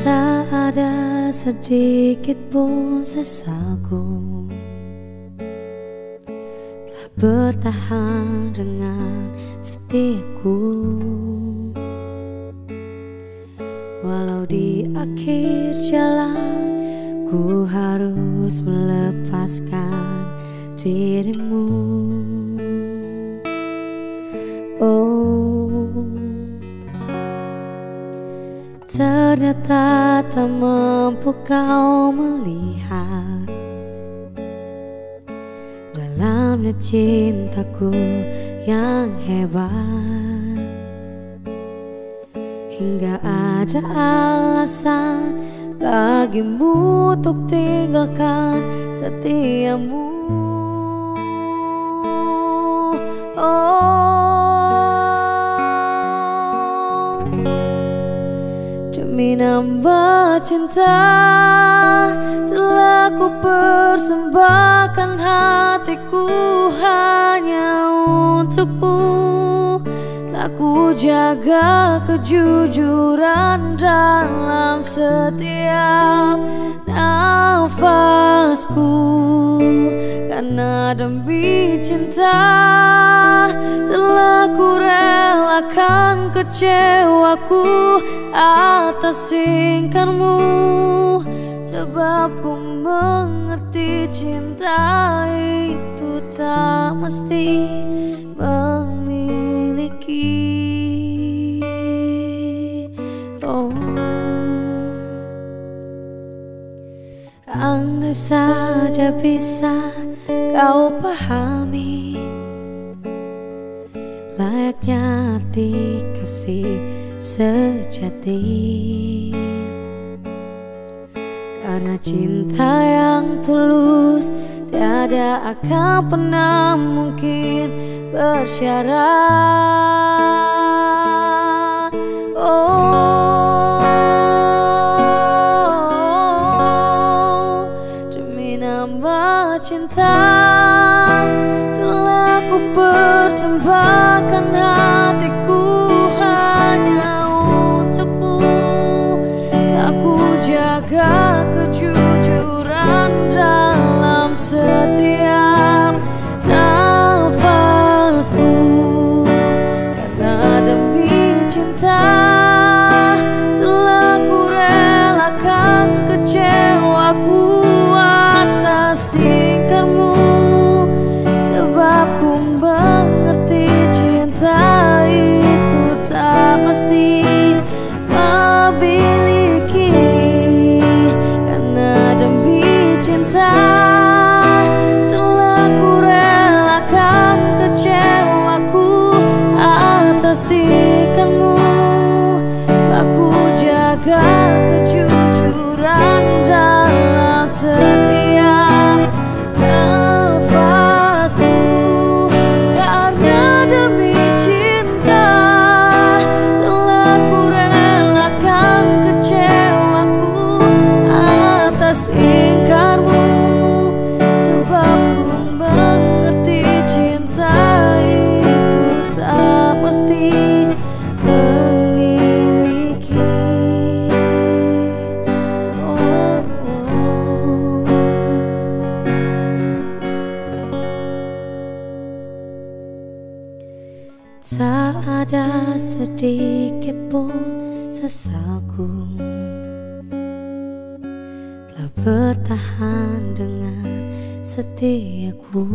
Tak ada sedikit pun sesalku. Telah bertahan dengan setiaku. Walau di akhir jalan Ku harus melepaskan dirimu Ternyata tak mampu kau melihat Dalamnya cintaku yang hebat. Hingga ada alasan bagimu untuk tinggalkan setiamu. Oh Nambah cinta. Telah ku persembahkan hatiku hanya untukmu. Telah ku jaga kejujuran dalam setiap nafasku. Karena demi cinta telah ku relakan kecewaku atas singkarmu Sebab ku mengerti cinta itu tak mesti memiliki. Oh. Andai saja bisa kau pahami Layaknya arti kasih sejati. Karena cinta yang tulus Tiada akan pernah mungkin bersyarat. Oh jaga kejujuran dalam setiap nafasku. Karena demi cinta mercy. Tak ada sedikit pun sesalku Telah bertahan dengan setiaku